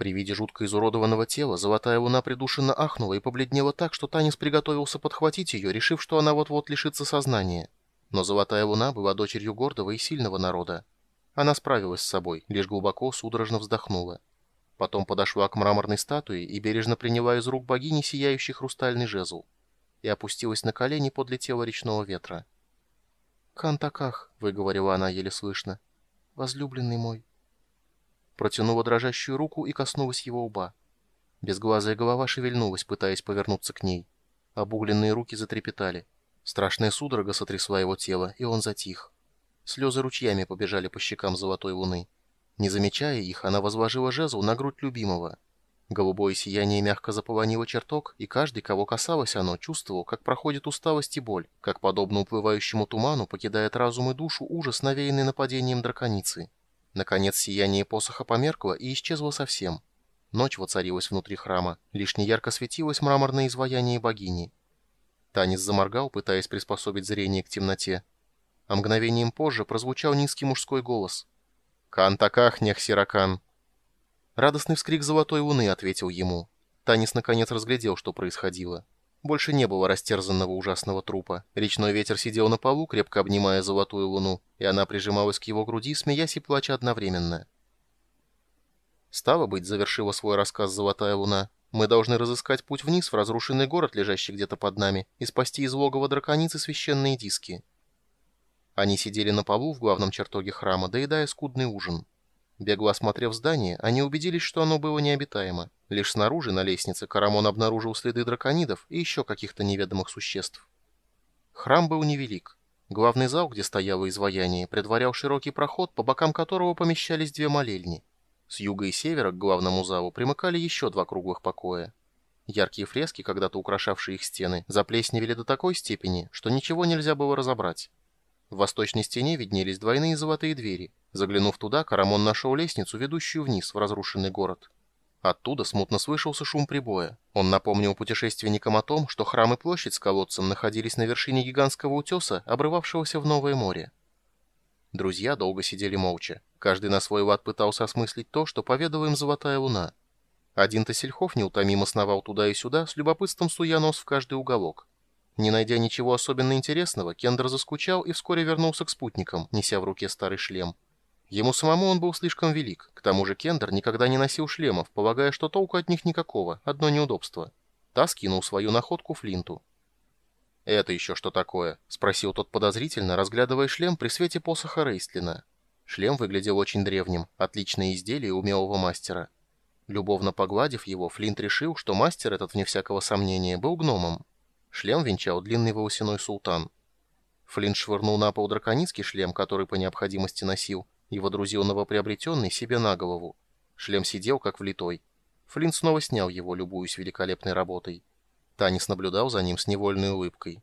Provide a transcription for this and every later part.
При виде жутко изуродованного тела золотая луна придушенно ахнула и побледнела так, что Танис приготовился подхватить ее, решив, что она вот-вот лишится сознания. Но золотая луна была дочерью гордого и сильного народа. Она справилась с собой, лишь глубоко, судорожно вздохнула. Потом подошла к мраморной статуе и бережно приняла из рук богини сияющий хрустальный жезл и опустилась на колени подле тела речного ветра. «Кантаках», — выговорила она еле слышно, — «возлюбленный мой» протянула дрожащую руку и коснулась его лба. Безглазая голова шевельнулась, пытаясь повернуться к ней. Обугленные руки затрепетали. Страшная судорога сотрясла его тело, и он затих. Слезы ручьями побежали по щекам золотой луны. Не замечая их, она возложила жезл на грудь любимого. Голубое сияние мягко заполонило чертог, и каждый, кого касалось оно, чувствовал, как проходит усталость и боль, как, подобно уплывающему туману, покидает разум и душу ужас, навеянный нападением драконицы. Наконец сияние посоха померкло и исчезло совсем. Ночь воцарилась внутри храма, лишь неярко светилось мраморное изваяние богини. Танец заморгал, пытаясь приспособить зрение к темноте. А мгновением позже прозвучал низкий мужской голос. «Кан-таках, нехсиракан!» Радостный вскрик золотой луны ответил ему. Танис наконец разглядел, что происходило. Больше не было растерзанного ужасного трупа. Речной ветер сидел на полу, крепко обнимая золотую луну, и она прижималась к его груди, смеясь и плача одновременно. «Стало быть», — завершила свой рассказ «Золотая луна», «мы должны разыскать путь вниз в разрушенный город, лежащий где-то под нами, и спасти из логова драконицы священные диски». Они сидели на полу в главном чертоге храма, доедая скудный ужин. Бегло осмотрев здание, они убедились, что оно было необитаемо. Лишь снаружи, на лестнице, Карамон обнаружил следы драконидов и еще каких-то неведомых существ. Храм был невелик. Главный зал, где стояло изваяние, предварял широкий проход, по бокам которого помещались две молельни. С юга и севера к главному залу примыкали еще два круглых покоя. Яркие фрески, когда-то украшавшие их стены, заплесневели до такой степени, что ничего нельзя было разобрать. В восточной стене виднелись двойные золотые двери. Заглянув туда, Карамон нашел лестницу, ведущую вниз в разрушенный город. Оттуда смутно слышался шум прибоя. Он напомнил путешественникам о том, что храм и площадь с колодцем находились на вершине гигантского утеса, обрывавшегося в Новое море. Друзья долго сидели молча. Каждый на свой лад пытался осмыслить то, что поведала им Золотая Луна. Один Тосельхов неутомимо сновал туда и сюда, с любопытством суя нос в каждый уголок. Не найдя ничего особенно интересного, Кендер заскучал и вскоре вернулся к спутникам, неся в руке старый шлем. Ему самому он был слишком велик, к тому же Кендер никогда не носил шлемов, полагая, что толку от них никакого, одно неудобство. Та скинул свою находку Флинту. «Это еще что такое?» — спросил тот подозрительно, разглядывая шлем при свете посоха Рейстлина. Шлем выглядел очень древним, отличное изделие умелого мастера. Любовно погладив его, Флинт решил, что мастер этот, вне всякого сомнения, был гномом. Шлем венчал длинный волосяной султан. Флинт швырнул на пол драконицкий шлем, который по необходимости носил, и водрузил новоприобретенный себе на голову. Шлем сидел как влитой. Флинт снова снял его, любуясь великолепной работой. Танис наблюдал за ним с невольной улыбкой.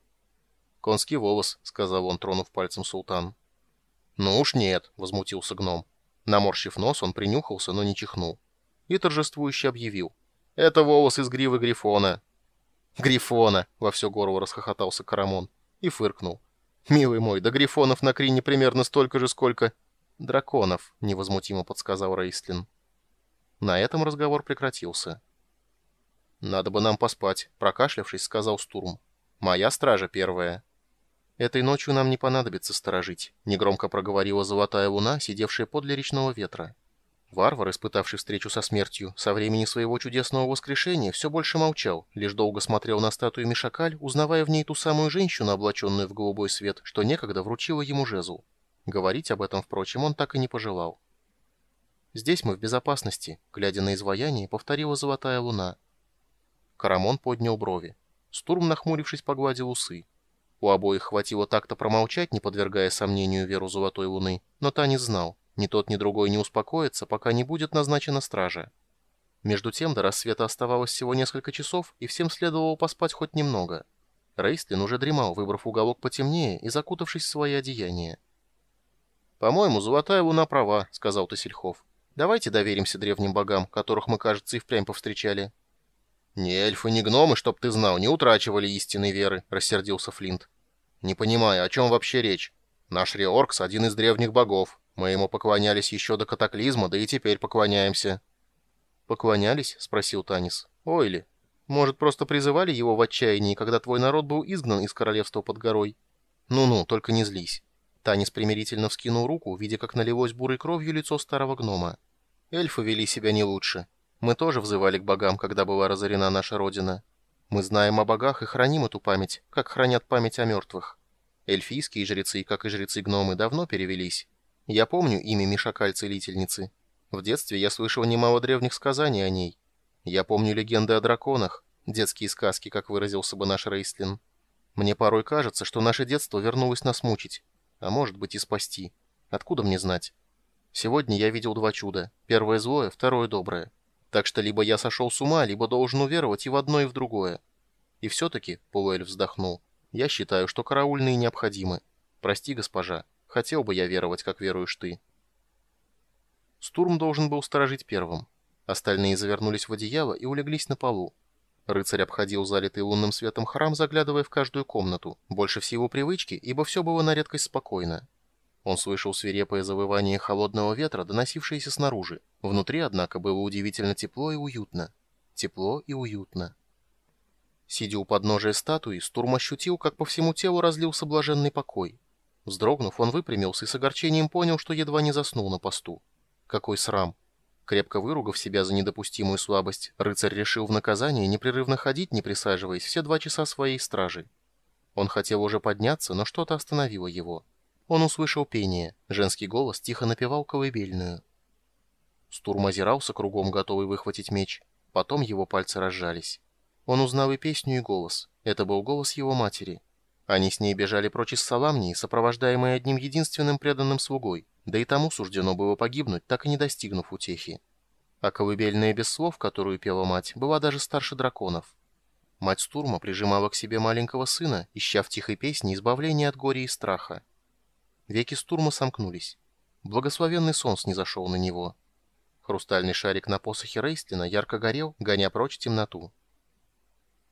«Конский волос», — сказал он, тронув пальцем султан. «Ну уж нет», — возмутился гном. Наморщив нос, он принюхался, но не чихнул. И торжествующе объявил. «Это волос из гривы Грифона. «Грифона!» — во все горло расхохотался Карамон и фыркнул. «Милый мой, да грифонов на Крине примерно столько же, сколько...» «Драконов», — невозмутимо подсказал Рейстлин. На этом разговор прекратился. «Надо бы нам поспать», — прокашлявшись, сказал Стурм. «Моя стража первая». «Этой ночью нам не понадобится сторожить», — негромко проговорила золотая луна, сидевшая подле речного ветра. Варвар, испытавший встречу со смертью, со времени своего чудесного воскрешения все больше молчал, лишь долго смотрел на статую Мишакаль, узнавая в ней ту самую женщину, облаченную в голубой свет, что некогда вручила ему жезл. Говорить об этом, впрочем, он так и не пожелал. «Здесь мы в безопасности», — глядя на изваяние, повторила золотая луна. Карамон поднял брови. Стурм, нахмурившись, погладил усы. У обоих хватило так-то промолчать, не подвергая сомнению веру золотой луны, но та не знал. Ни тот, ни другой не успокоится, пока не будет назначена стража. Между тем до рассвета оставалось всего несколько часов, и всем следовало поспать хоть немного. Рейстлин уже дремал, выбрав уголок потемнее и закутавшись в свои одеяния. «По-моему, золотая луна права», — сказал Тосельхов. «Давайте доверимся древним богам, которых мы, кажется, и впрямь повстречали». «Ни эльфы, ни гномы, чтоб ты знал, не утрачивали истинной веры», — рассердился Флинт. «Не понимаю, о чем вообще речь? Наш Реоркс — один из древних богов. Мы ему поклонялись еще до катаклизма, да и теперь поклоняемся». «Поклонялись?» — спросил Танис. «Ой ли? Может, просто призывали его в отчаянии, когда твой народ был изгнан из королевства под горой? Ну-ну, только не злись». Танис примирительно вскинул руку, видя, как налилось бурой кровью лицо старого гнома. «Эльфы вели себя не лучше. Мы тоже взывали к богам, когда была разорена наша родина. Мы знаем о богах и храним эту память, как хранят память о мертвых. Эльфийские жрецы, как и жрецы-гномы, давно перевелись. Я помню имя Мишакаль-целительницы. В детстве я слышал немало древних сказаний о ней. Я помню легенды о драконах, детские сказки, как выразился бы наш Рейстлин. Мне порой кажется, что наше детство вернулось нас мучить, а может быть и спасти. Откуда мне знать? Сегодня я видел два чуда. Первое злое, второе доброе. Так что либо я сошел с ума, либо должен уверовать и в одно, и в другое. И все-таки, Полуэль вздохнул, я считаю, что караульные необходимы. Прости, госпожа, хотел бы я веровать, как веруешь ты. Стурм должен был сторожить первым. Остальные завернулись в одеяло и улеглись на полу. Рыцарь обходил залитый лунным светом храм, заглядывая в каждую комнату, больше всего привычки, ибо все было на редкость спокойно. Он слышал свирепое завывание холодного ветра, доносившееся снаружи. Внутри, однако, было удивительно тепло и уютно. Тепло и уютно. Сидя у подножия статуи, Стурм ощутил, как по всему телу разлился блаженный покой. Вздрогнув, он выпрямился и с огорчением понял, что едва не заснул на посту. Какой срам! Крепко выругав себя за недопустимую слабость, рыцарь решил в наказание непрерывно ходить, не присаживаясь, все два часа своей стражи. Он хотел уже подняться, но что-то остановило его. Он услышал пение, женский голос тихо напевал колыбельную. Стурм озирался кругом, готовый выхватить меч. Потом его пальцы разжались. Он узнал и песню, и голос. Это был голос его матери. Они с ней бежали прочь из Саламнии, сопровождаемые одним единственным преданным слугой, да и тому суждено было погибнуть, так и не достигнув утехи. А колыбельная без слов, которую пела мать, была даже старше драконов. Мать Стурма прижимала к себе маленького сына, ища в тихой песне избавления от горя и страха. Веки Стурма сомкнулись. Благословенный сон снизошел на него. Хрустальный шарик на посохе Рейстлина ярко горел, гоня прочь темноту.